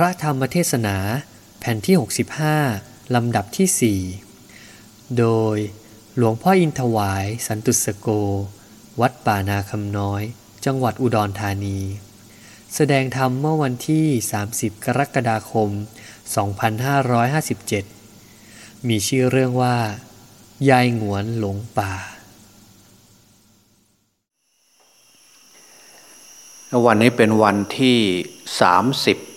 ระธรรมเทศนาแผ่นที่ 65 ลำดับที่ 4 โดยหลวงพ่ออินทวายสันตุสโก วัดป่านาคำน้อย จังหวัดอุดรธานี แสดงธรรมเมื่อวันที่ 30 กรกฎาคม 2557 มีชื่อเรื่องว่า ยายงวนหลงป่า วันนี้เป็นวันที่ 30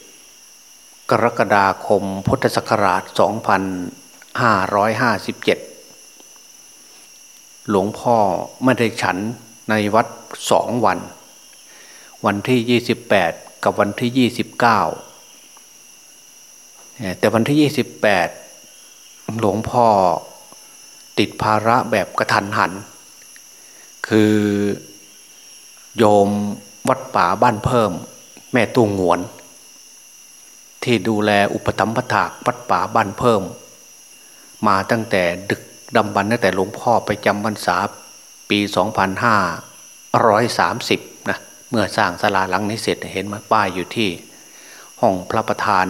กรกฎาคมพุทธศักราช 2557 หลวงพ่อไม่ได้ฉันในวัดสองวัน วันที่ 28 กับวันที่ 29 แต่วันที่ 28 หลวงพ่อติดภาระแบบกระทันหัน คือโยมวัดป่าบ้านเพิ่ม แม่ตุ้งหวน ที่ดูแลอุปถัมภถากวัดป่าบ้านเพิ่ม มาตั้งแต่ดึกดำบรรตั้งแต่หลวงพ่อไปจำพรรษาปี 2530 นะ เมื่อสร้างศาลาหลังนี้เสร็จเห็นมาป้ายอยู่ที่ ห้องพระประธาน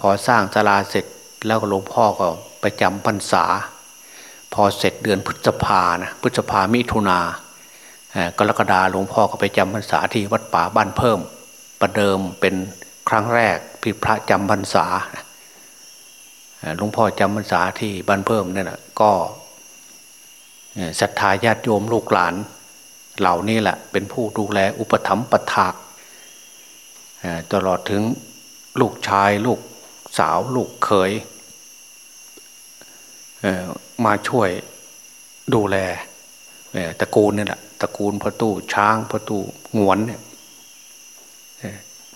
พอสร้างศาลาเสร็จแล้วหลวงพ่อก็ไปจำพรรษา พอเสร็จเดือนพฤษภานะพฤษภามิถุนากรกฎาหลวงพ่อก็ไปจำพรรษาที่วัดป่าบ้านเพิ่ม ประเดิมเป็น ครั้งแรกพิพระจำพรรษาหลวงพ่อจำพรรษาที่บ้านเพิ่มนี่แหละก็ศรัทธาญาติโยมลูกหลาน เหล่านี้แหละเป็นผู้ดูแลอุปถัมภ์ปถากตลอดถึงลูกชายลูกสาวลูกเขยมาช่วยดูแลตระกูลนี่แหละตระกูลพระตู้ช้างพระตู้งวนเนี่ย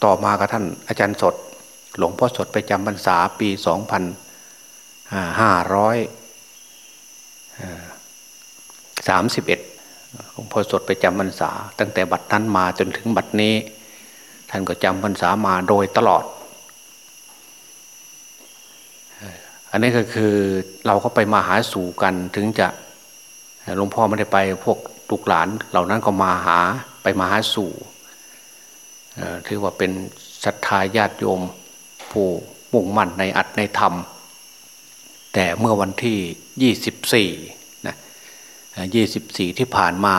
ต่อมากับท่านอาจารย์สด หลวงพ่อสดไปจำพรรษาปีสองพันห้าร้อยสามสิบเอ็ดหลวงพ่อสดไปจำพรรษา ตั้งแต่บัดนั้นมาจนถึงบัดนี้ ท่านก็จำพรรษามาโดยตลอด อันนี้ก็คือเราก็ไปมาหาสู่กันถึงจะหลวงพ่อไม่ได้ไปพวกลูกหลานเหล่านั้นก็มาหาไปมาหาสู่ ถือว่าเป็นศรัทธาญาติโยมผู้มุ่งมั่นในอัตในธรรม แต่เมื่อวันที่ยี่สิบสี่นะยี่สิบสี่ที่ผ่านมา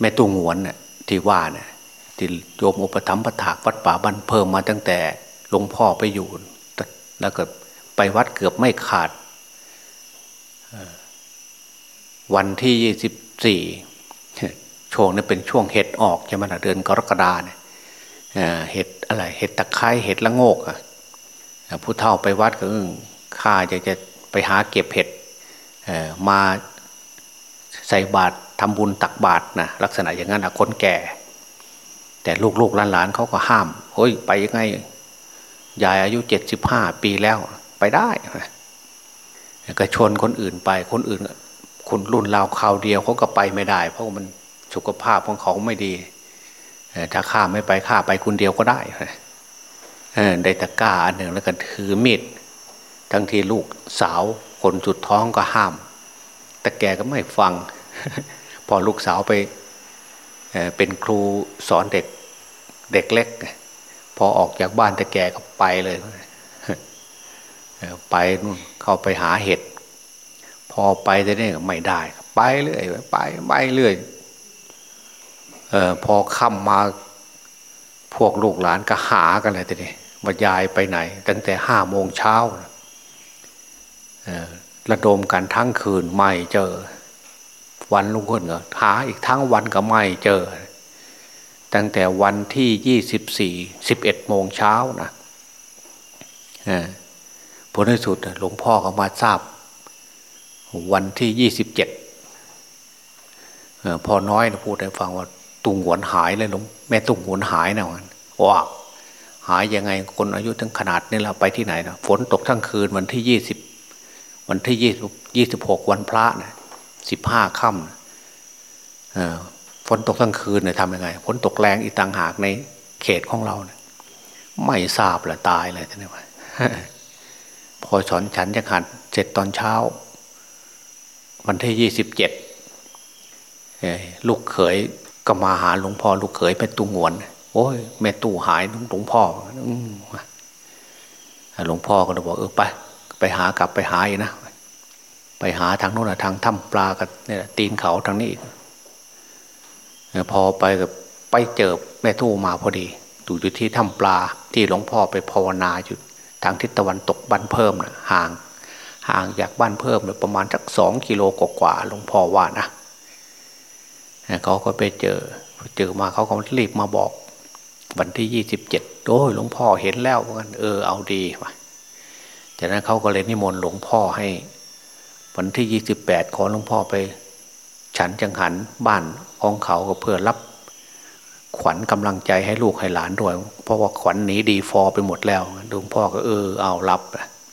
แม่ตุงหวนนี่ที่ว่าเนี่ยที่โยมอุปถัมภ์ปถากวัดป่าบ้านเพิ่มมาตั้งแต่หลวงพ่อไปอยู่ แล้วก็ไปวัดเกือบไม่ขาดวันที่ยี่สิบสี่ ช่วงนี้เป็นช่วงเห็ดออกใช่ไหมนะเดือนกรกฎาเนี่ยเห็ดอะไรเห็ดตะไคร้เห็ดละโงกอะผู้เฒ่าไปวัดก็ข้าจะจะไปหาเก็บเห็ดมาใส่บาตรทำบุญตักบาตรนะลักษณะอย่างนั้นคนแก่ แต่ลูกๆหลานๆเขาก็ห้ามเฮ้ยไปยังไงยายอายุเจ็ดสิบห้าปีแล้วไปได้ก็ชวนคนอื่นไปคนอื่น คนรุ่นราวคราวเดียวเขาก็ไปไม่ได้ เพราะมัน สุขภาพของเขาไม่ดีถ้าข้าไม่ไปข้าไปคนเดียวก็ได้ได้ตะก้าอันหนึ่งแล้วก็ถือมีดทั้งที่ลูกสาวคนจุดท้องก็ห้าม แต่แกก็ไม่ฟัง พอลูกสาวไปเป็นครูสอนเด็กเด็กเล็ก พอออกจากบ้านแต่แกก็ไปเลยไปนู่นเข้าไปหาเห็ด พอไปแต่นี่ยไม่ได้ ไปเรื่อยไปไปเรื่อย ออพอค่ำมาพวกลูกหลานก็หากันเลยทีนี้ว่ายายไปไหน ตั้งแต่ห้าโมงเช้าระดมกันทั้งคืนไม่เจอ วันลุงคนก็หาอีกทั้งวันก็ไม่เจอ ตั้งแต่วันที่ยี่สิบสี่สิบเอ็ดโมงเช้านะผลที่สุดหลวงพ่อก็มาทราบ วันที่ยี่สิบเจ็ดพอน้อยนะพูดให้ฟังว่า ตุงหวนหายเลยหลวงแม่ตุงหวนหายนะวันว่าหายยังไงคนอายุทั้งขนาดนี้เราไปที่ไหนนะฝนตกทั้งคืนวันที่ยี่สิบวันที่ยี่ยี่สิบหกวันพระนะสิบห้าค่ำฝนตกทั้งคืนเนี่ยทำยังไงฝนตกแรงอีต่างหากในเขตของเราเนี่ยไม่ทราบละตายเลยท่านนี่ว่าพอสอนฉันจะขันเสร็จตอนเช้า วันที่ยี่สิบเจ็ดลูกเขย ก็มาหาหลวงพ่อลูกเขยเป็นตุงวน โอ้ยแม่ตู้หายหลวงพ่อหลวงพ่อก็เลยบอกเออไป ไปหากลับไปหาอีกนะไปหาทางโน้นทางถ้ำปลากันเนี่ยตีนเขาทางนี้อีกพอไปกับไปเจอแม่ตู้มาพอดีอยู่อยู่ที่ถ้ำปลาที่หลวงพ่อไปภาวนาอยู่ทางทิศตะวันตกบ้านเพิ่มนะห่าง ห่างจากบ้านเพิ่มเลยประมาณสักสองกิโลกว่าหลวงพ่อว่านะ เขาก็ไปเจอ เจอมาเขาก็รีบมาบอก วันที่ยี่สิบเจ็ดโอ้ยหลวงพ่อเห็นแล้วกันเออเอาดีว่ะจากนั้นเขาก็เลยนิมนต์หลวงพ่อให้ วันที่ยี่สิบแปดขอหลวงพ่อไป ฉันจังหันบ้านของเขาก็เพื่อรับ ขวัญกำลังใจให้ลูกให้หลานด้วย เพราะว่าขวัญหนีดีฟอไปหมดแล้วหลวงพ่อก็เออเอารับ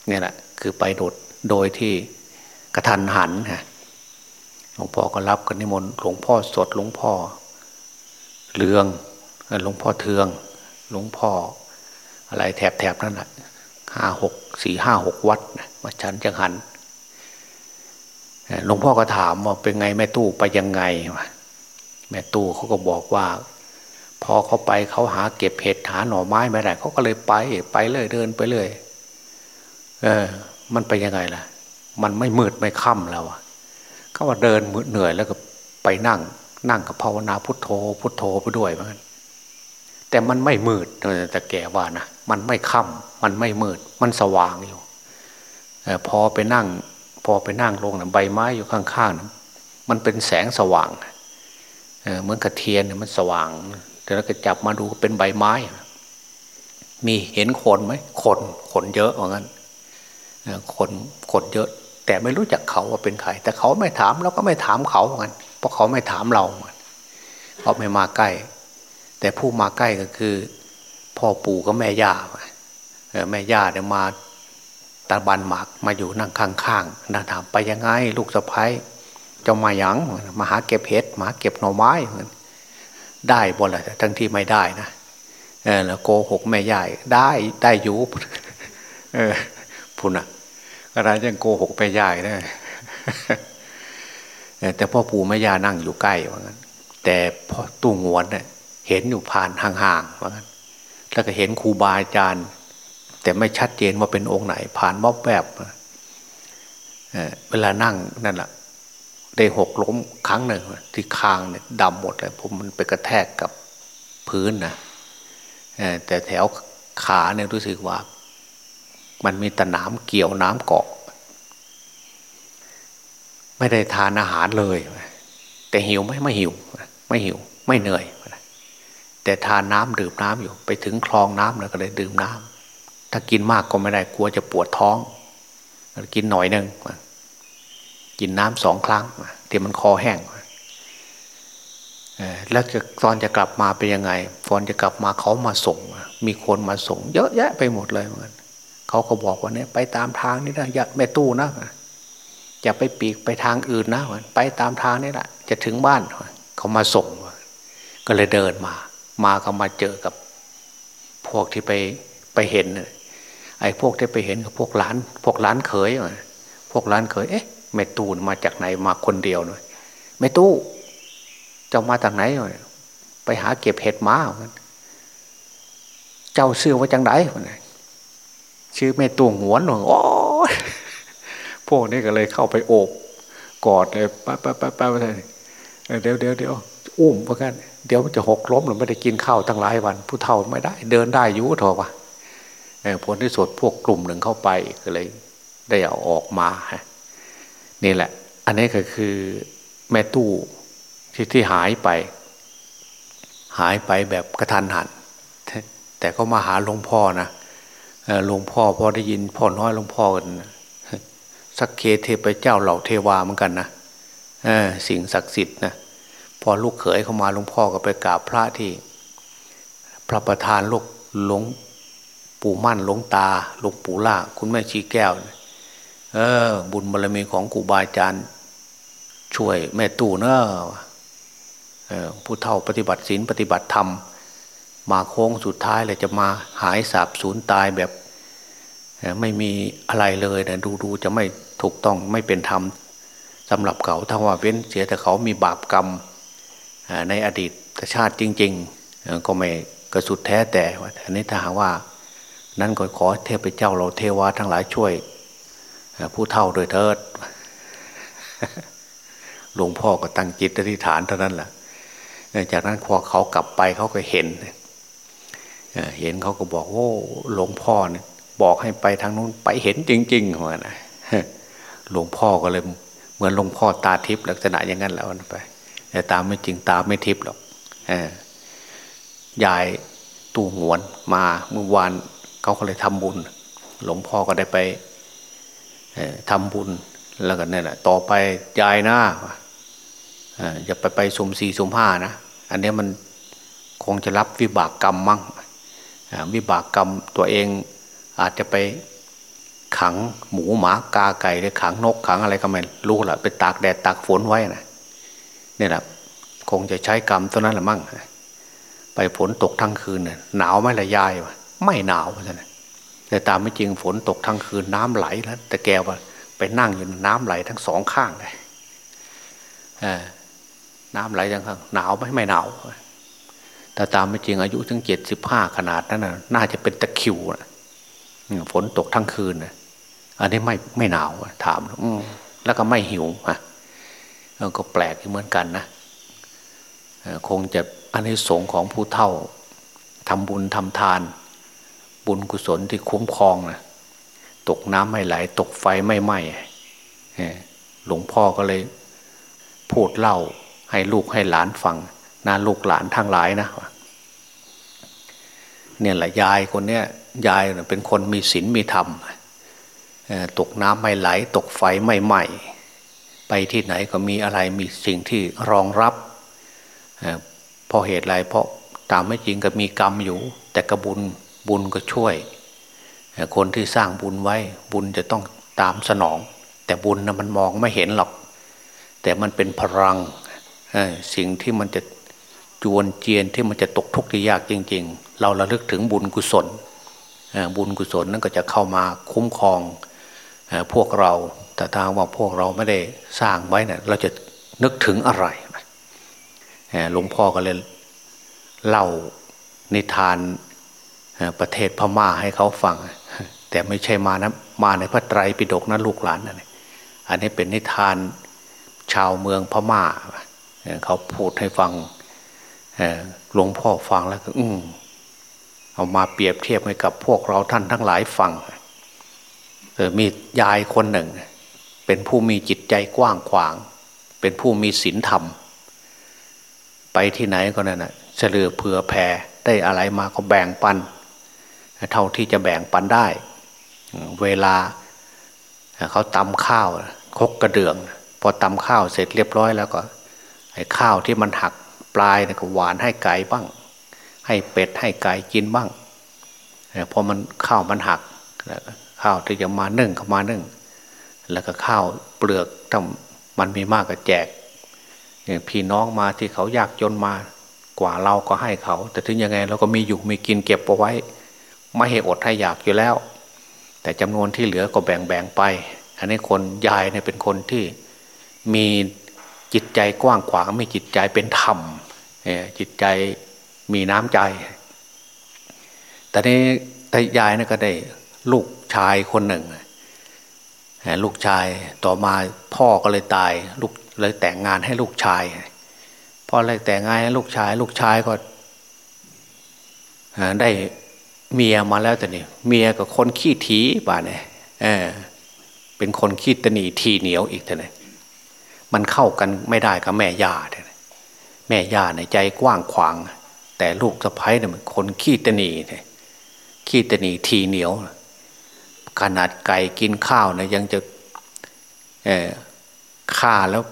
เนี่ยแหละคือไปโดดโดยที่กระทันหันฮะ ลวงพ่อก็รับกันนิมนต์หลวงพ่อสดหลวงพ่อเลืองหลวงพ่อเทือง หลวงพ่อ อะไรแถบแถบนั่นแหละห้าหกสี่ห้าหกวัดมาชันจังหันหลวงพ่อก็ถามว่าเป็นไงแม่ตู้ไปยังไงแม่ตู้เขาก็บอกว่า พอเขาไปเขาหาเก็บเห็ดหาหน่อไม้ไม่ได้เขาก็เลยไปไปเลยเดินไปเลย เออ มันไปยังไงล่ะ มันไม่มืดไม่ค่ำแล้วอะ เขาว่าเดินเหนื่อยแล้วก็ไปนั่ง นั่งกับภาวนาพุทโธ พุทโธไปด้วยเหมือนกันแต่มันไม่มืดแต่แกว่านะมันไม่ค่ำมันไม่มืด มันสว่างอยู่พอไปนั่ง พอไปนั่งลงนะใบไม้อยู่ข้างๆนะมันเป็นแสงสว่างเหมือนกระเทียนเนี่ยมันสว่างแต่เราก็จับมาดูเป็นใบไม้ มีเห็นคนไหมคนคนเยอะเหมือนกันคนคนเยอะ แต่ไม่รู้จักเขาว่าเป็นใคร แต่เขาไม่ถามเราก็ไม่ถามเขาเหมือนกันเพราะเขาไม่ถามเราเขาไม่มาใกล้ แต่ผู้มาใกล้ก็คือ พ่อปู่กับแม่ย่าแม่ย่าเนี่ยมาตาบันหมากมาอยู่นั่งข้างๆนะถามไปยังไง ลูกสะพ้ายจะมาหยังมาหาเก็บเห็ดมาเก็บหน่อไม้เหมือนได้บ่ละทั้งที่ไม่ได้นะเออแล้วโกหกแม่ย่าได้ได้อยู่เออพุ่นอะ อะไรยังโกหกแม่ย่าได้แต่พ่อปู่แม่ย่านั่งอยู่ใกล้ว่างั้น แต่พ่อตู้งวนเนี่ยเห็นอยู่ผ่านห่างๆว่างั้น แล้วก็เห็นครูบาอาจารย์ แต่ไม่ชัดเจนว่าเป็นองค์ไหน ผ่านมอบแบบเวลานั่งนั่นแหละได้หกล้มครั้งหนึ่งที่คางเนี่ยดำหมดเลยผมมันไปกระแทกกับพื้นนะแต่แถวขาเนี่ยรู้สึกว่า มันมีตะน้ำเกี่ยวน้ำเกาะ ไม่ได้ทานอาหารเลย แต่หิวไหมไม่หิว ไม่หิว ไม่เหนื่อย แต่ทานน้ำดื่มน้ำอยู่ ไปถึงคลองน้ำแล้วก็เลยดื่มน้ำถ้ากินมากก็ไม่ได้กลัวจะปวดท้อง กินหน่อยหนึ่งกินน้ำสองครั้งที่มันคอแห้งแล้วจะตอนจะกลับมาเป็นยังไงตอนจะกลับมาเขามาส่ง มีคนมาส่ง เยอะแยะไปหมดเลยเหมือน เขาก็บอกว่าเนี่ยไปตามทางนี่นะอย่าแม่ตู้นะอย่าไปปีกไปทางอื่นนะไปตามทางนี่แหละจะถึงบ้านเขามาส่งก็เลยเดินมา มาเขามาเจอกับ พวกที่ไปไปเห็นไอ้พวกที่ไปเห็นกับพวกหลาน พวกหลานเขยพวกหลานเขยเอ๊ะแม่ตู้มาจากไหนมาคนเดียวหน่อยแม่ตู้เจ้ามาจากไหนไปหาเก็บเห็ดมาเจ้าซื้อว่าจังได ชื่อแม่ตู้หวนหน่อยโอ้พวกนี้ก็เลยเข้าไปโอบกอดเลยป้าป้าป้าป้าเลยเดี๋ยวเดี๋ยวเดี๋ยวอุ้มเพราะกันเดี๋ยวจะหกล้มหรือไม่ได้กินข้าวตั้งหลายวัน ผู้เฒ่าไม่ได้ เดินได้ยุ่เถอะวะผลที่สุดพวกกลุ่มหนึ่งเข้าไปก็เลย ได้เอาออกมาฮะนี่แหละ อันนี้ก็คือแม่ตู้ที่ที่หายไป หายไปแบบกระทันหันแต่ก็มาหาหลวงพ่อนะ หลวงพ่อพอได้ยินพ่อน้อยหลวงพ่อกันสักเคเทพเจ้าเหล่าเทวาเหมือนกันนะสิ่งศักดิ์สิทธิ์นะพอลูกเขยเข้ามาหลวงพ่อก็ไปกราบพระที่ พระประธานลูกหลวงปู่มั่นหลวงตาหลวงปู่ล่าคุณแม่ชีแก้ว เออ บุญบารมีของครูบาอาจารย์ ช่วยแม่ตู่เนอะผู้เฒ่าปฏิบัติศีลปฏิบัติธรรม มาโค้งสุดท้ายเลยจะมาหายสาบสูญตายแบบ ไม่มีอะไรเลยนะดูดูจะไม่ถูกต้องไม่เป็นธรรมสำหรับเขาถ้าว่าเว้นเสียแต่เขามีบาปกรรมในอดีตชาติจริง ๆ ก็ไม่ก็สุดแท้แต่ว่าอันนี้ถ้าหากว่า นั้นก็ขอเทพเจ้าเราเทวาทั้งหลายช่วย ผู้เท่าโดยเถิดหลวงพ่อก็ตั้งจิตอธิษฐานเท่านั้นแหละจากนั้นพอเขากลับไปเขาก็เห็นเห็นเขาก็บอกโอ้หลวงพ่อเนี่ย บอกให้ไปทางนู้นไปเห็นจริงๆเหมือนนะหลวงพ่อก็เลยเหมือนหลวงพ่อตาทิพย์ลักษณะอย่างนั้นแล้วไป แต่ตาไม่จริงตาไม่ทิพย์หรอกยายตู้หวนมาเมื่อวานเขาก็เลยทำบุญ หลวงพ่อก็ได้ไปทำบุญแล้วกันนี่แหละต่อไปยายนะอย่าไปไปสมสี่สมห้านะอันนี้มันคงจะรับวิบากกรรมมั่งวิบากกรรมตัวเอง อาจจะไปขังหมูหมากาไก่หรือขังนกขังอะไรก็ไม่รู้แหละไปตากแดดตากฝนไว้นะเนี่แหละคงจะใช้กรรมตัวนั้นแหละมั่งไปฝนตกทั้งคืนเนี่ยหนาวไหมละยายวะไม่หนาวใช่ไหมแต่ตามไม่จริงฝนตกทั้งคืนน้ำไหลแล้วแต่แกว่าไปนั่งอยู่น้ำไหลทั้งสองข้างเลยน้ำไหลทั้งข้างหนาวไหมไม่หนาวแต่ตามไม่จริงอายุถึงเจ็ดสิบห้าขนาดนั้นน่ะน่าจะเป็นตะคิวนะ ฝนตกทั้งคืนนะอันนี้ไม่ไม่หนาวถามแล้วก็ไม่หิวฮะก็แปลกเหมือนกันนะคงจะอันนี้สงของผู้เท่าทำบุญทำทาน บุญกุศลที่คุ้มครองนะตกน้ำไม่ไหล ตกไฟไม่ไหม้หลวงพ่อก็เลยพูดเล่าให้ลูกให้หลานฟังนะลูกหลานทั้งหลายนะเนี่ยแหละยายคนเนี้ย ยายเป็นคนมีศีลมีธรรมตกน้ำไม่ไหล ตกไฟไม่ไหม้ไปที่ไหนก็มีอะไรมีสิ่งที่รองรับเพราะเหตุไรเพราะตามไม่จริงก็มีกรรมอยู่ แต่กระบุญบุญก็ช่วย คนที่สร้างบุญไว้บุญจะต้องตามสนอง แต่บุญนะมันมองไม่เห็นหรอก แต่มันเป็นพลังสิ่งที่มันจะจวนเจียนที่มันจะตกทุกข์ที่ยากจริง ๆ เราระลึกถึงบุญกุศล บุญกุศลนั่นก็จะเข้ามาคุ้มครองพวกเรา แต่ถ้าว่าพวกเราไม่ได้สร้างไว้เนะี่ยเราจะนึกถึงอะไรหลวงพ่อก็เลยเล่านิทานประเทศพม่าให้เขาฟัง แต่ไม่ใช่มานะมาในพระไตรปิฎกนะลูกหลานนะอันนี้เป็นนิทานชาวเมืองพม่าเขาพูดให้ฟังหลวงพ่อฟังแล้วก็อื เอามาเปรียบเทียบให้กับพวกเราท่านทั้งหลายฟังมียายคนหนึ่ง เป็นผู้มีจิตใจกว้างขวาง เป็นผู้มีศีลธรรม ไปที่ไหนก็นั่นนะเฉลือเผื่อแผ่ได้อะไรมาก็แบ่งปัน เท่าที่จะแบ่งปันได้ เวลาเขาตำข้าวคกกระเดือง พอตำข้าวเสร็จเรียบร้อยแล้วก็ไอ้ข้าวที่มันหักปลายก็หวานให้ไก่บ้าง ให้เป็ดให้ไก่กินบ้างพอมันข้าวมันหักข้าวที่จะมานึ่งก็มานึ่ง แล้วก็ข้าวเปลือกถ้ามันมีมากก็แจกพี่น้องมาที่เขายากจนมากว่าเราก็ให้เขา แต่ถึงยังไงเราก็มีอยู่มีกินเก็บเอาไว้ ไม่ให้อดให้อยากอยู่แล้ว แต่จำนวนที่เหลือก็แบ่งแบ่งไป อันนี้คนยายเนี่ยเป็นคนที่มีจิตใจกว้างขวางไม่จิตใจเป็นธรรมจิตใจ มีน้ำใจ แต่นี้แต่ยายนี่ก็ได้ลูกชายคนหนึ่ง ลูกชายต่อมาพ่อก็เลยตายลูกเลยแต่งงานให้ลูกชายพ่อเลยแต่งงานให้ลูกชาย ลูกชายก็ได้เมียมาแล้วแต่นี่เมียกับคนขี้ถีป่าเนี่ยเออเป็นคนขี้ตนีทีเหนียวอีกแต่เนี่ยมันเข้ากันไม่ได้กับแม่ย่าเนี่ยแม่ย่าในใจกว้างขวาง แต่ลูกสะพ้ายเนี่ยมันคนขี้ตนีเนี่ยขี้ตนีทีเหนียว ขนาดไก่กินข้าวนะยังจะฆ่าแล้ว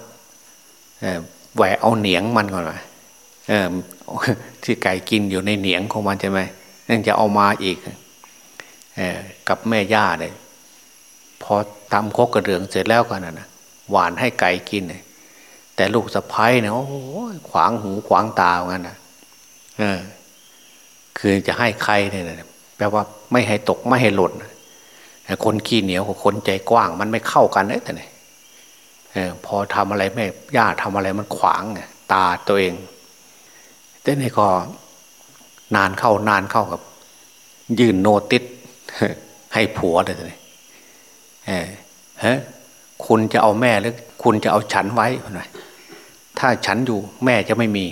แหวเอาเหนียงมันก่อนไปที่ไก่กินอยู่ในเหนียงของมันใช่ไหมนั่นจะเอามาอีกกับแม่ย่าเนี่ยพอทำคกกระเดืองเสร็จแล้วกันนะหวานให้ไก่กินแต่ลูกสะพ้ายเนี่ยโอ้ขวางหูขวางตาเหมือนกันนะ คือจะให้ใครเนี่ยแปลว่าไม่ให้ตกไม่ให้หล่นคนขี้เหนียวกับคนใจกว้าง มันไม่เข้ากันเลยแต่เนี่ยพอทำอะไรแม่ย่าทำอะไรมันขวางตาตัวเองแต่นี่ก็นานเข้านานเข้ากับ ยื่นโนติสให้ผัวเลยเลยเออฮะคุณจะเอาแม่หรือคุณจะเอาฉันไว้หน่อยถ้าฉันอยู่แม่จะไม่มี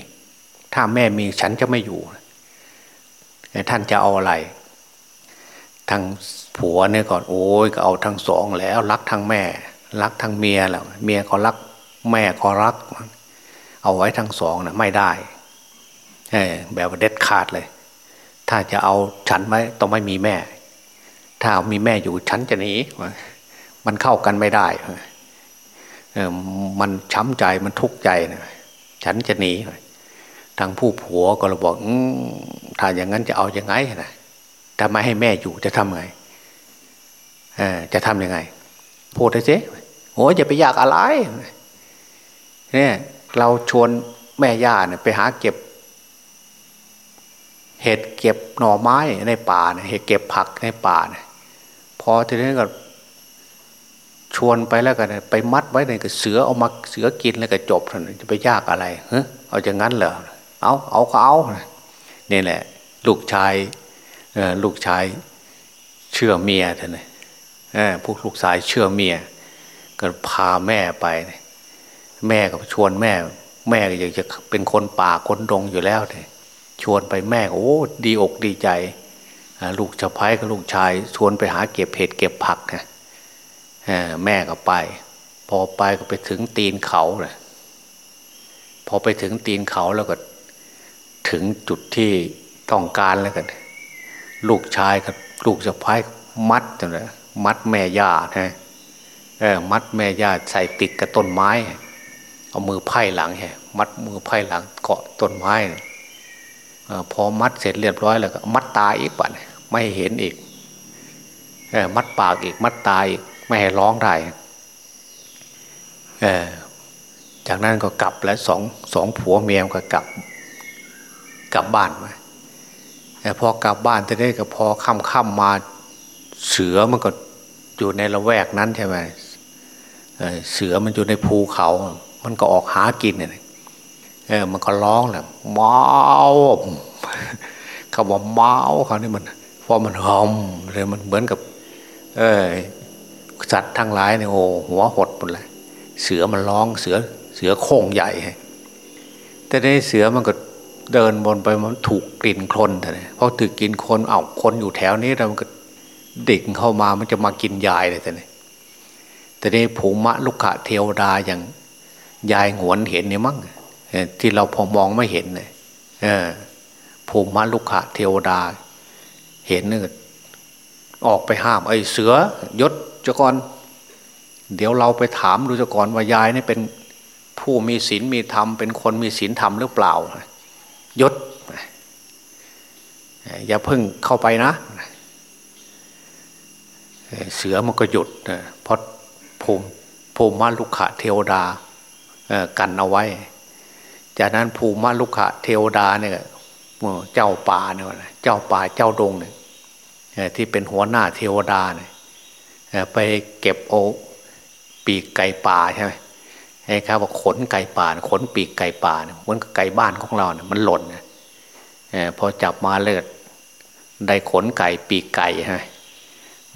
ถ้าแม่มีฉันจะไม่อยู่ ท่านจะเอาอะไรทางผัวเนี่ยก่อนโอ้ยก็เอาทั้งสองแล้ว รักทั้งแม่ รักทั้งเมียแล้วเมียก็รัก แม่ก็รัก เอาไว้ทั้งสองนะไม่ได้แบบเด็ดขาดเลย ถ้าจะเอาฉันไว้ต้องไม่มีแม่ ถ้ามีแม่อยู่ฉันจะหนีมันเข้ากันไม่ได้มันช้ำใจมันทุกข์ใจนะฉันจะหนี ทางผู้ผัวก็เลยบอกถ้าอย่างนั้นจะเอาอยัางไงนะถ้าไม่ให้แม่อยู่จะทำไงจะทำยังไงพูดได้สิโอ้ยอย่าไปอยากอะไรเนี่ยเราชวนแม่ย่าเนี่ยไปหาเก็บ เห็ดเก็บหน่อไม้ในป่าเนี่ยเห็ดเก็บผักในป่าเนี่ยพอทีนี้ก็ชวนไปแล้วกันไปมัดไว้ในกระเสือเอามาเสือกินแล้วก็จบเท่านจะไปยากอะไรเฮ้เอาอย่างนั้นเหรอ เอาเอาก็เอานี่แหละ ลูกชายลูกชายเชื่อเมียท่านเลยพวกลูกชายเชื่อเมีย ก็พาแม่ไป แม่ก็ชวนแม่ แม่ก็อยากจะเป็นคนป่าคนดงอยู่แล้วเลยชวนไปแม่โอ้ดีอกดีใจลูกสะพ้ายกับลูกชาย ชวนไปหาเก็บเห็ดเก็บผักนะแม่ก็ไป พอไปก็ไปถึงตีนเขาเลยพอไปถึงตีนเขาแล้วก็ ถึงจุดที่ต้องการแล้วกัน ลูกชายกับลูกสะพ้ายมัดจังเลยมัดแม่ย่าฮะเออมัดแม่ย่าใส่ติดกับต้นไม้ เอามือไพ่หลังฮะมัดมือไพ่หลังเกาะต้นไม้พอมัดเสร็จเรียบร้อยแล้วก็มัดตาอีกป่ะไม่เห็นอีกเออมัดปากอีกมัดตาอีกไม่ให้ร้องได้เออจากนั้นก็กลับแล้วสองสองผัวเมียก็กลับ กลับบ้านมาแต่พอกลับบ้านจะได้ก็พอค่ำค่ำมาเสือมันก็อยู่ในละแวกนั้นใช่ไหมเสือมันอยู่ในภูเขา มันก็ออกหากินเนี่ยเออมันก็ร้องแหละเมาเขาบอกเมาเขานี่มันพอมันหอมเลยมันเหมือนกับ เออสัตว์ทั้งหลายเนี่ยโอ้หัวหดหมดเลยเสือมันร้องเสือเสือโค้งใหญ่แต่ในเสือมันก็ เดินบนไปมันถูกกลิ่นคลนแต่เพราะถือกินคนเอาคนอยู่แถวนี้เราก็ดิ่งเข้ามามันจะมากินยายเลยแต่เนี่ยแต่นี้ผูมะลุกขะเทวดาอย่างยายหวนเห็นเนี่ยมั้งที่เราพอมองไม่เห็นเลยภูมิมะลุกขะเทวดา เห็นเนี่ยออกไปห้ามไอ้เสือยศจกรเดี๋ยวเราไปถามดูจกรว่ายายนี่เป็นผู้มีศีลมีธรรมเป็นคนมีศีลธรรมหรือเปล่า ยศอย่าเพิ่งเข้าไปนะ เสือมันก็หยุดเพราะภูมิภูมิมาลุขะเทวดากันเอาไว้ จากนั้นภูมิมาลุขะเทวดาเนี่ยเจ้าป่าเนี่ยเจ้าป่าเจ้าดงเนี่ยที่เป็นหัวหน้าเทวดาเนี่ยไปเก็บโอปีกไก่ป่าใช่ไหม ไอ้ครับว่าขนไก่ป่าขนปีกไก่ป่าเนี่ยมันก็ไก่บ้านของเราเนี่ยมันหล่นเนี่ยพอจับมาเลือดได้ขนไก่ปีกไก่ใช่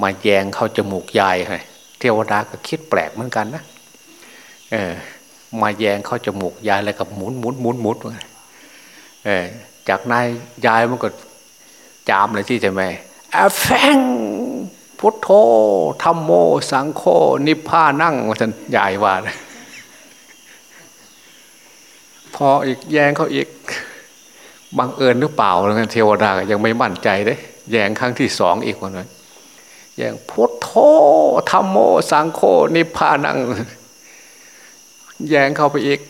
มาแยงเข้าจมูกยายใช่เทวดาก็คิดแปลกเหมือนกันนะเออมาแยงเข้าจมูกยายแล้วก็หมุนหมุนหมุนหมุนเออจากนายยายมันก็จามเลยที่จะไหมอแฟงพุทโธธรรมโม สังโฆนิพพานั่งท่านยายว่าพ ออีกแยงเขาอีกบังเอิญหรือเปล่าแล้วเทวดายังไม่มั่นใจเลยแยงครั้งที่สองอีกวันนั้นแยงพุทโธธรรมโมสังโฆนิพพานัง แยงเข้าไปอีก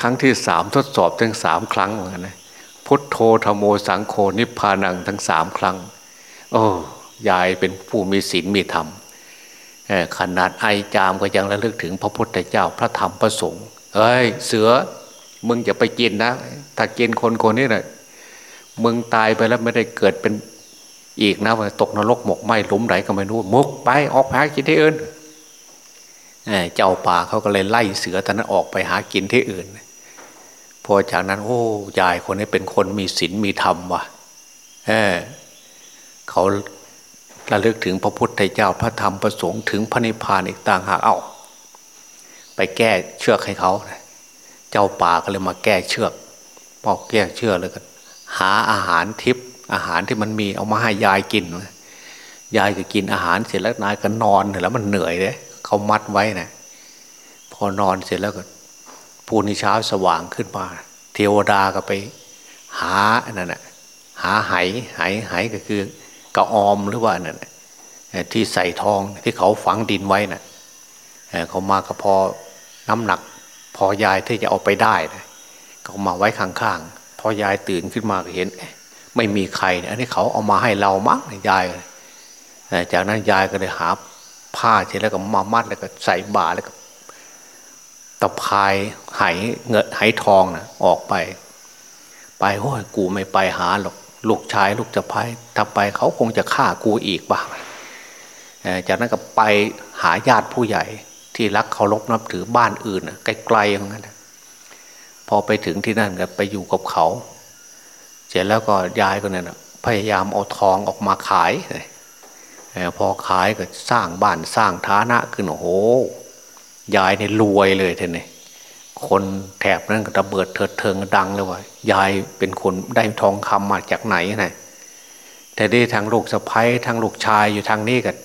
ครั้งที่สามทดสอบทั้งสามครั้งเหมือนกันนะพุทโธธรรมโมสังโฆนิพพานังทั้งสามครั้ง โอ้ยายเป็นผู้มีศีลมีธรรมขนาดไอจามก็ยังระลึกถึงพระพุทธเจ้าพระธรรมพระสงฆ์เอ้ยเสือ มึงอย่าไปกินนะ ถ้ากินคนคนนี้นะมึงตายไปแล้วไม่ได้เกิดเป็นอีกนะว่าตกนรกหมกไหมหลุมไหนก็ไม่รู้มุกไปออกหากินที่อื่นเจ้าป่าเขาก็เลยไล่เสือตอนนั้นออกไปหากินที่อื่น พอจากนั้น โอ้ยายคนนี้เป็นคนมีศีลมีธรรมว่ะเออเขาระลึกถึงพระพุทธเจ้าพระธรรมพระสงฆ์ถึงพระนิพพานอีกต่างหากเอาไปแก้เชือกให้เขา เจ้าป่าก็เลยมาแก้เชือกพอแก้เชือกแล้วก็หาอาหารทิพย์อาหารที่มันมีเอามาให้ยายกินยายก็กินอาหารเสร็จแล้วนายก็นอนแล้วมันเหนื่อยเลยเขามัดไว้นะพอนอนเสร็จแล้วก็ปูนิเช้าสว่างขึ้นมา เทวดาก็ไป หาอันนั้นนะหาไหไหไหก็คือกระออมหรือว่าอันั่นที่ใส่ทองที่เขาฝังดินไว้นะ่ะเขามาก็พอน้ำหนัก พอยายที่จะเอาไปได้นะเขามาไว้ข้างๆพอยายตื่นขึ้นมาก็เห็น ไม่มีใครเนี่ยอันนี้เขาเอามาให้เรามั้งยายจากนั้นยายก็เลยหาผ้าเสร็จแล้วก็มามัดแล้วก็ใส่บาแล้วก็ตะพายไหเงไหทองนะออกไป ไปโอ้ยกูไม่ไปหาหรอกลูกชายลูกจะพายถ้าไปเขาคงจะฆ่ากูอีกบ้างจากนั้นก็ไปหาญาติผู้ใหญ่ ที่รักเคารพนับถือบ้านอื่นไกลๆอย่างนั้นพอไปถึงที่นั่นก็ไปอยู่กับเขา เสร็จแล้วก็ยายก็เนี่ยพยายามเอาทองออกมาขายพอขายก็สร้างบ้านสร้างฐานะขึ้นโอ้โหยายเนี่ยรวยเลยท่านนี่คนแถบนั้นก็ระเบิดเถิดเทิงดังเลยว่ายายเป็นคนได้ทองคำมาจากไหนนะแต่ได้ทางลูกสะพ้ยทางลูกชายอยู่ทางนี้กัน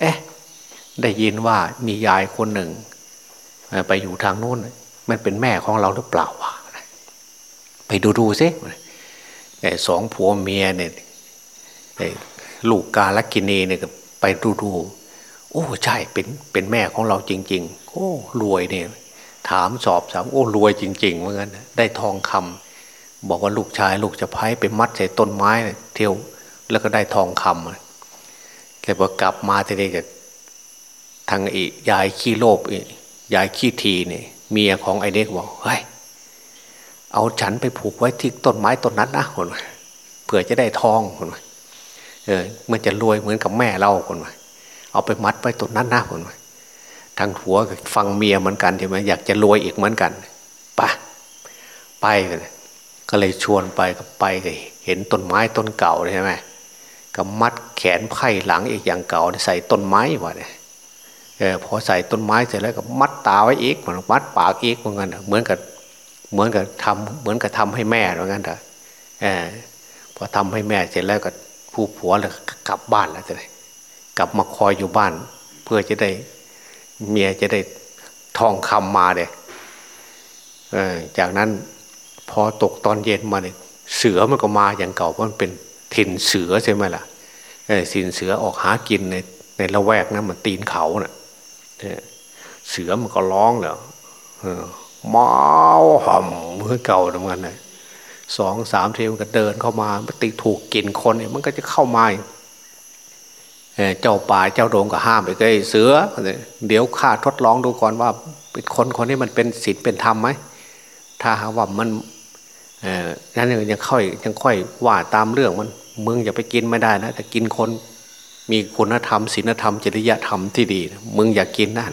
เอ๊ะ ได้ยินว่ามียายคนหนึ่ง ไปอยู่ทางนู้น มันเป็นแม่ของเราหรือเปล่าวะไปดูดูซิสองผัวเมียเนี่ยลูกกาลกินีเนี่ยไปดูดูโอ้ใช่เป็นเป็นแม่ของเราจริง ๆ โอ้รวยเนี่ยถามสอบสามโอ้รวยจริงๆเหมือนกันได้ทองคำบอกว่าลูกชาย ลูกจะพายไปมัดใส่ต้นไม้เที่ยวแล้วก็ได้ทองคำแกบอกกลับมาทีนี้ก็ ทางอียายขี้โลภยายขี้ทีเนี่ยเมียของไอเด็กบอกเฮ้ยเอาฉันไปผูกไว้ที่ต้นไม้ต้นนั้นนะคนเผื่อจะได้ทองคนเออมันจะรวยเหมือนกับแม่เราคนเอาไปมัดไว้ต้นนั้นนะคนทางหัวฟังเมียเหมือนกันใช่ไหมอยากจะรวยอีกเหมือนกันปะไปกันก็เลยชวนไปก็ไปเห็นต้นไม้ต้นเก่าใช่ไหมก็มัดแขนไพ่หลังอีกอย่างเก่าใส่ต้นไม้วะเนี่ย ออพอใส่ต้นไม้เสร็จแล้วก็มัดตาไว้อีกมัดปากอีกเหมือนกันเหมือนกับเหมือนกับทำเหมือนกับทำให้แม่เหมือนกันเถอะพอทำให้แม่เสร็จแล้วก็ผู้ผัวเลยกลับบ้านแล้วจะไกลับมาคอยอยู่บ้าน เพื่อจะได้เมียจะได้ทองคำมาเลยจากนั้นพอตกตอนเย็นมาเนี่ยเสือมันก็มาอย่างเก่าเพราะมันเป็นถิ่นเสือใช่ไหมล่ะสินเสือออกหากินในในละแวกนะั้นมันตีนเขานะ่ะ เสือมันก็ร้องแล้วมาห่ำเมื่อเก่าทำงานเลยสองสามเทมันก็เดินเข้ามามันติถูกกินคนมันก็จะเข้ามาเจ้าป่าเจ้าโรงก็ห้ามไปเลยเสือ เดี๋ยวข้าทดลองดูก่อนว่าเป็นคนคนนี้มันเป็นศีลเป็นธรรมไหมถ้าหากว่ามันนั้นยังค่อยยังค่อยว่าตามเรื่องมันมึงอย่าไปกินไม่ได้นะแต่กินคน มีคุณธรรมศีลธรรม จริยธรรมที่ดี มึงอยากกินนะ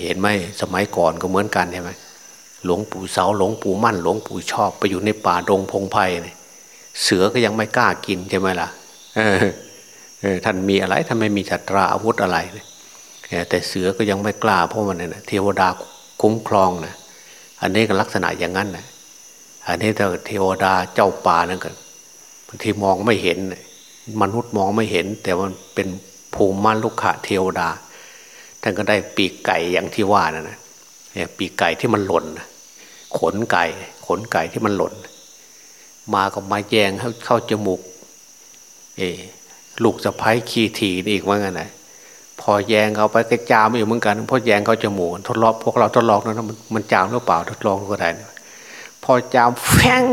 เห็นไหมสมัยก่อนก็เหมือนกันใช่ไหมหลวงปู่เสาหลวงปู่มั่น หลวงปู่ชอบไปอยู่ในป่าดงพงไพ่เสือก็ยังไม่กล้ากินใช่ไหมล่ะท่านมีอะไรท่านไม่มีจัตราอาวุธอะไรแต่เสือก็ยังไม่กล้าเพราะมันเนี่ยเทวดาคุ้มครองนะอันนี้ก็ลักษณะอย่างนั้นนะอันนี้แต่เทวดาเจ้าป่านั่นก็บางทีมองไม่เห็น มนุษย์มองไม่เห็น แต่มันเป็นภูมิมาลุกขะเทวดา ท่านก็ได้ปีกไก่อย่างที่ว่านะนะเนี่ยปีกไก่ที่มันหล่นขนไก่ขนไก่ที่มันหล่น มาก็มาแยงเข้าจมูกเอลูกสะพ้ายขี้ถีนี่อีกว่างั้นนะพอแยงเขาไปกระจามอีกเหมือนกันพอแยงเขาจมูกทดลองพวกเราทดลองนะมันมันจามหรือเปล่าทดลองก็ได้พอจามแฟง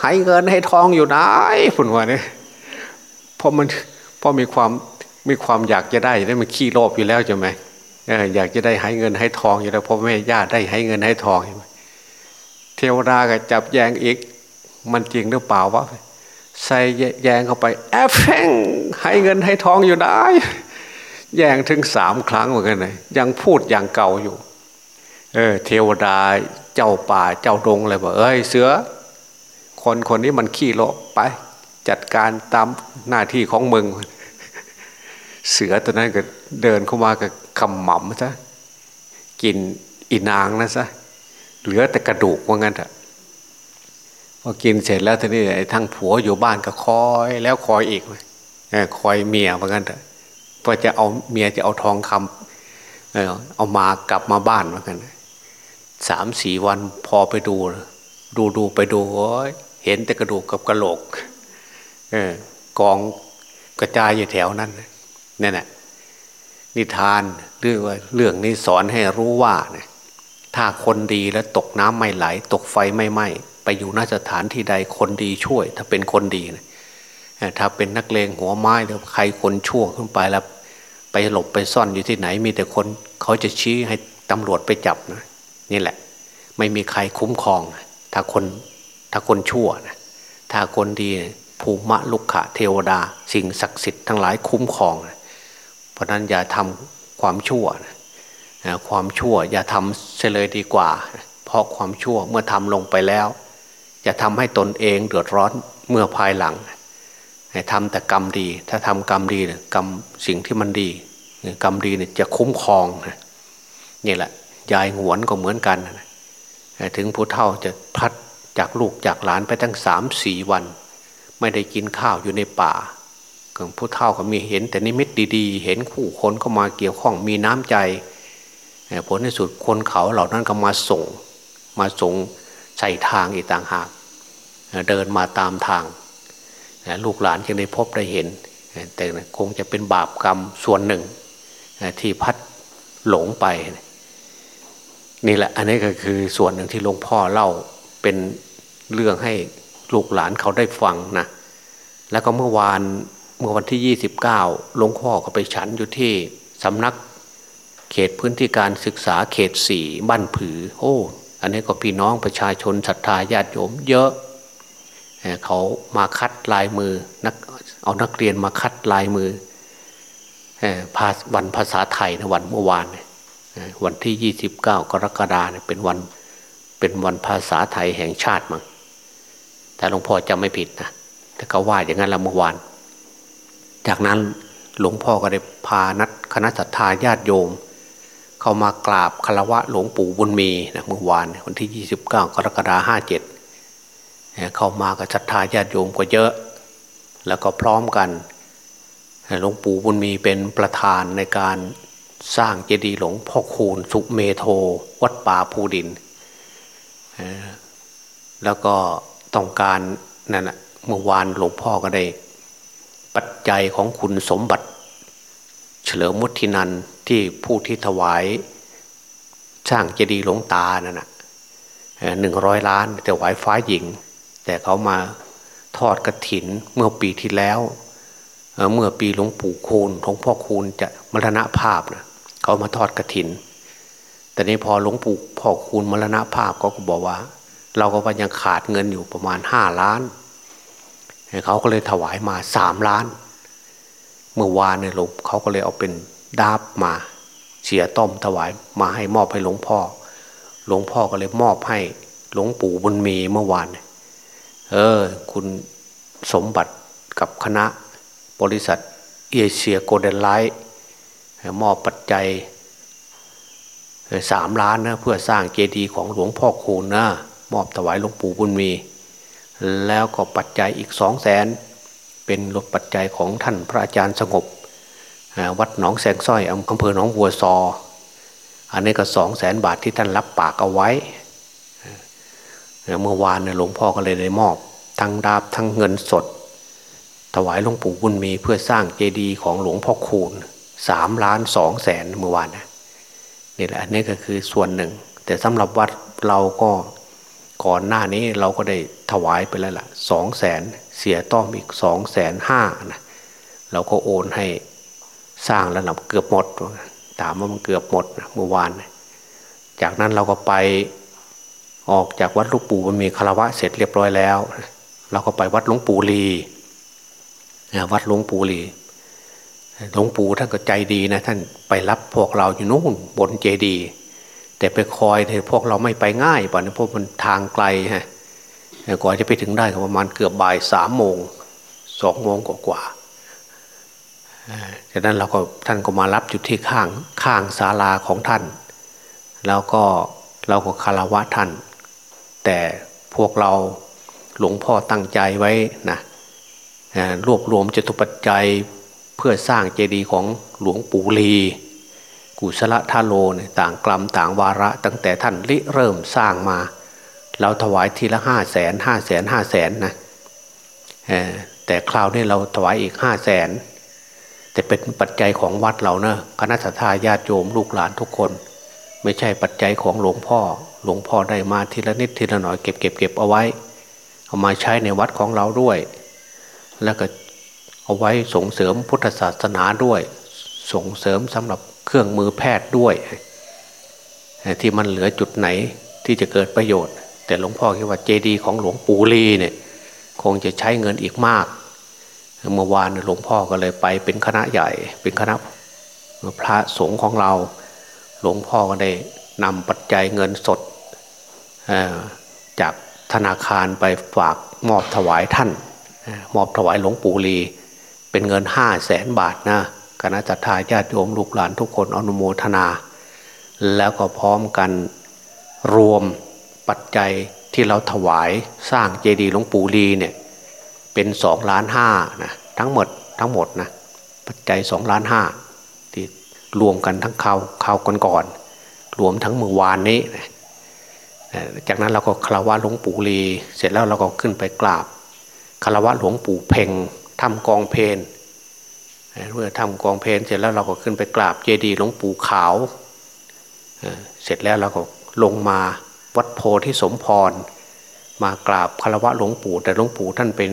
ให้เงินให้ทองอยู่ไหนฝุ่นว่าเนี่ ยพราะมันเพราะมีความมีความอยากจะได้ได้มันขี้โลภอยู่แล้วใช่ไหมอยากจะได้ให้เงินให้ทองอยู่แล้วพ่อแม่ญาติได้ให้เงินให้ทองใช่ไหมเทวดาก็จับแยงอีก มันจริงหรือเปล่าวะใส่แยงเข้าไปแอบแงให้เงินให้ทองอยู่ได้ แยงถึงสามครั้งเหมือนกันเลยยังพูดอย่างเก่าอยู่ เออ เทวดาเจ้าป่าเจ้าดงเลยบอกเอ้ยเสือ คนคนนี้มันขี้โลไป จัดการตามหน้าที่ของมึง เสือตัวนั้นก็เดินเข้ามากับคำหม่ำซะกินอีนางนะซะเหลือแต่กระดูกว่างั้นเถอะพอกินเสร็จแล้วทีนี้ไอ้ทั้งผัวอยู่บ้านก็คอยแล้วคอยอีกคอยเมียว่างั้นเถอะพอจะเอาเมียจะเอาทองคำเอามากลับมาบ้านว่างั้นสามสี่วันพอไปดู ดูดูไปดูเห็นแต่กระดูกกับกระโหลก กองกระจายอยู่แถวนั้นนี่นแหละนิทานเรื่องว่าเรื่องนี้สอนให้รู้ว่าถ้าคนดีแล้วตกน้ำไม่ไหล ตกไฟไม่ไหม้ไปอยู่นสถานที่ใดคนดีช่วย ถ้าเป็นคนดีนะถ้าเป็นนักเลงหัวไม้แล้วใครคนชั่วขึ้นไปแล้ว ไปหลบไปซ่อนอยู่ที่ไหน มีแต่คนเขาจะชี้ให้ตำรวจไปจับนะนี่แหละ ไม่มีใครคุ้มครอง ถ้าคนถ้าคนชั่วนะถ้าคนดี ภูมิลุกขะเทวดา สิ่งศักดิ์สิทธิ์ทั้งหลายคุ้มครอง เพราะนั้นอย่าทำความชั่วความชั่วอย่าทำเฉลยดีกว่า เพราะความชั่วเมื่อทำลงไปแล้วจะทำให้ตนเองเดือดร้อนเมื่อภายหลังทำแต่กรรมดี ถ้าทำกรรมดีกรรมสิ่งที่มันดีกรรมดีเนี่ยจะคุ้มครองนี่แหละยายหวนก็เหมือนกันถึงผู้เฒ่าจะพัดจากลูกจากหลานไปตั้งสามสี่วัน ไม่ได้กินข้าวอยู่ในป่าผู้เฒ่าก็มีเห็น แต่นิมิตดีๆ เห็นคู่คนเข้ามาเกี่ยวข้องมีน้ำใจผลในสุดคนเขาเหล่านั้นก็มาส่ง มาส่งใส่ทางอีกต่างหาก เดินมาตามทาง ลูกหลานจึงได้พบได้เห็น แต่คงจะเป็นบาปกรรมส่วนหนึ่ง ที่พัดหลงไป นี่แหละอันนี้ก็คือส่วนหนึ่งที่หลวงพ่อเล่าเป็นเรื่องให้ ลูกหลานเขาได้ฟังนะแล้วก็เมื่อวานเมื่อวันที่ยี่สิบเก้าหลวงพ่อก็ไปฉันอยู่ที่สำนักเขตพื้นที่การศึกษาเขตสี่บ้านผือ โอ้ อันนี้ก็พี่น้องประชาชนศรัทธาญาติโยมเยอะ เขามาคัดลายมือนักเอานักเรียนมาคัดลายมือพาวันภาษาไทยนะวันเมื่อวาน วันที่ยี่สิบเก้ากรกฎาเนี่ยเป็นวันเป็นวันภาษาไทยแห่งชาติมั้ง แต่หลวงพ่อจำไม่ผิดนะแต่เขาว่าอย่างนั้นละเมื่อวาน จากนั้นหลวงพ่อก็ได้พานัดคณะสัตยาญาติโยม เข้ามากราบคารวะหลวงปู่บุญมีนะเมื่อวานวันที่ 29 กรกฎาคมห้าเจ็ดเข้ามากับศรัทธาญาติโยมก็เยอะ แล้วก็พร้อมกันหลวงปู่บุญมีเป็นประธานในการสร้างเจดีย์หลวงพ่อคูณสุเมโท วัดป่าภูดิน แล้วก็ ต้องการนั่นแหะเมื่อวานหลวงพ่อก็ได้ ปัจจัยของคุณสมบัติ เฉลิมมุทินันที่ผู้ที่ถวายสร้างเจดีย์หลวงตานั่นนะหนึ่งร้อยล้านแต่ไหวฟ้าหญิง แต่เขามาทอดกระถินเมื่อปีที่แล้ว เมื่อปีหลวงปู่คูณหลวงพ่อคูณจะมรณภาพนะเขามาทอดกระถิน แต่นี้พอหลวงปู่พ่อคูณมรณภาพก็บอกว่า เราก็ว่ายังขาดเงินอยู่ประมาณห้าล้าน เขาก็เลยถวายมาสามล้าน เมื่อวานเนี่ยหลวงเขาก็เลยเอาเป็นดาบมาเสียต้มถวายมาให้มอบให้หลวงพ่อ หลวงพ่อก็เลยมอบให้หลวงปู่บุญมีเมื่อวาน เออ คุณสมบัติกับคณะบริษัทเอเชียโกลเด้นไลท์มอบปัจจัยสามล้านนะเพื่อสร้างเจดีย์ของหลวงพ่อคูณนะ มอบถวายหลวงปู่บุญมี แล้วก็ปัจจัยอีกสองแสนเป็นรถปัจจัยของท่านพระอาจารย์สงบ วัดหนองแสงสร้อยอำเภอหนองบัวซอ อันนี้ก็สองแสนบาทที่ท่านรับปากเอาไว้ เมื่อวานหลวงพ่อก็เลยได้มอบ ทั้งดาบทั้งเงินสด ถวายหลวงปู่บุญมีเพื่อสร้างเจดีย์ของหลวงพ่อคูณสามล้านสองแสนเมื่อวานนะนี่แหละอันนี้ก็คือส่วนหนึ่ง แต่สำหรับวัดเราก็ ก่อนหน้านี้เราก็ได้ถวายไปแล้วล่ะสองแสนเสียต้อมอีกสองแสนห้านะเราก็โอนให้สร้างแล้วนะเกือบหมดถามว่ามันเกือบหมดนะเมื่อวานจากนั้นเราก็ไปออกจากวัดลวงปู่มันมีคารวะเสร็จเรียบร้อยแล้ว เราก็ไปวัดหลวงปู่ลีวัดหลวงปู่ลีหลวงปู่ท่านก็ใจดีนะท่านไปรับพวกเราอยู่นู่นบนเจดี แต่ไปคอยเนี่ยพวกเราไม่ไปง่ายป่ะเนี่ยพวกมันทางไกลฮะกว่าจะไปถึงได้ก็ประมาณเกือบบ่ายสามโมงสองโมงกว่าจากนั้นเราก็ท่านก็มารับจุดที่ข้างข้างศาลาของท่าน แล้วก็เราก็คารวะท่าน แต่พวกเราหลวงพ่อตั้งใจไว้นะรวบรวมจตุปัจจัยเพื่อสร้างเจดีย์ของหลวงปู่ลี กุศลทาโลเนี่ยต่างกลัมต่างวาระ ตั้งแต่ท่านริเริ่มสร้างมา เราถวายทีละห้าแสนห้าแสนห้าแสนนะแต่คราวนี้เราถวายอีกห้าแสนแต่เป็นปัจจัยของวัดเราเนะคณะสัตยาติโยมลูกหลานทุกคน ไม่ใช่ปัจจัยของหลวงพ่อ หลวงพ่อได้มาทีละนิดทีละหน่อยเก็บเก็บเก็บเอาไว้ เอามาใช้ในวัดของเราด้วย แล้วก็เอาไว้ส่งเสริมพุทธศาสนาด้วย ส่งเสริมสำหรับ เครื่องมือแพทย์ด้วย ที่มันเหลือจุดไหนที่จะเกิดประโยชน์ แต่หลวงพ่อคิดว่าเจดีย์ของหลวงปู่ลีเนี่ยคงจะใช้เงินอีกมาก เมื่อวานหลวงพ่อก็เลยไปเป็นคณะใหญ่เป็นคณะพระสงฆ์ของเรา หลวงพ่อก็ได้นำปัจจัยเงินสดจากธนาคารไปฝากมอบถวายท่าน มอบถวายหลวงปู่ลี เป็นเงินห้าแสนบาทนะ คณะจัตตาญาติโยมลูกหลานทุกคนอนุโมทนา แล้วก็พร้อมกันรวมปัจจัยที่เราถวายสร้างเจดีย์หลวงปู่ลีเนี่ยเป็นสองล้านห้านะทั้งหมดทั้งหมดนะปัจจัยสองล้านห้าที่รวมกันทั้งเขาเขาก่อนๆรวมทั้งเมื่อวานนี้นะจากนั้นเราก็คารวะหลวงปู่ลี เสร็จแล้วเราก็ขึ้นไปกราบคารวะหลวงปู่เพ่งทำกองเพน เมื่อทำกองเพนเสร็จแล้วเราก็ขึ้นไปกราบเจดีย์หลวงปู่ขาว เสร็จแล้วเราก็ลงมาวัดโพธิสมพร มากราบคารวะหลวงปู่ แต่หลวงปู่ท่านเป็น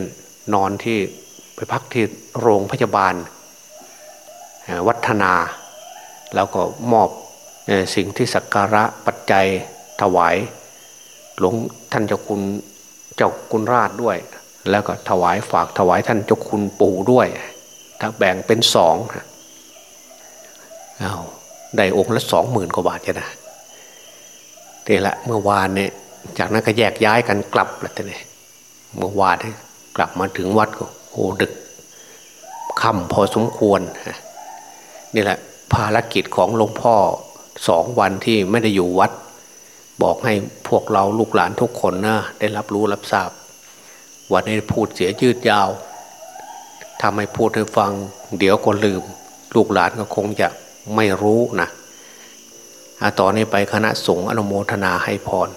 นอนที่ไปพักที่โรงพยาบาล วัฒนา แล้วก็มอบสิ่งที่สักการะปัจจัยถวาย หลวงท่านเจ้าคุณเจ้าคุณราชด้วย แล้วก็ถวายฝากถวายท่านเจ้าคุณปู่ด้วย ถ้าแบ่งเป็นสองเอาได้องค์ละสองหมื่นกว่าบาทจ้ะนะเดี๋ยวละเมื่อวานเนี่ยจากนั้นก็แยกย้ายกันกลับแล้วเนี่ยเมื่อวานเนี่ยกลับมาถึงวัดก็โอ้ดึกค่ำพอสมควรนี่แหละภารกิจของหลวงพ่อสองวันที่ไม่ได้อยู่วัด บอกให้พวกเราลูกหลานทุกคนนะได้รับรู้รับทราบ วันนี้พูดเสียยืดยาว ทำให้พูดให้ฟัง เดี๋ยวก็ลืม ลูกหลานก็คงจะไม่รู้นะต่อนนี้ไปคณะสงฆ์อนุโมทนาให้พร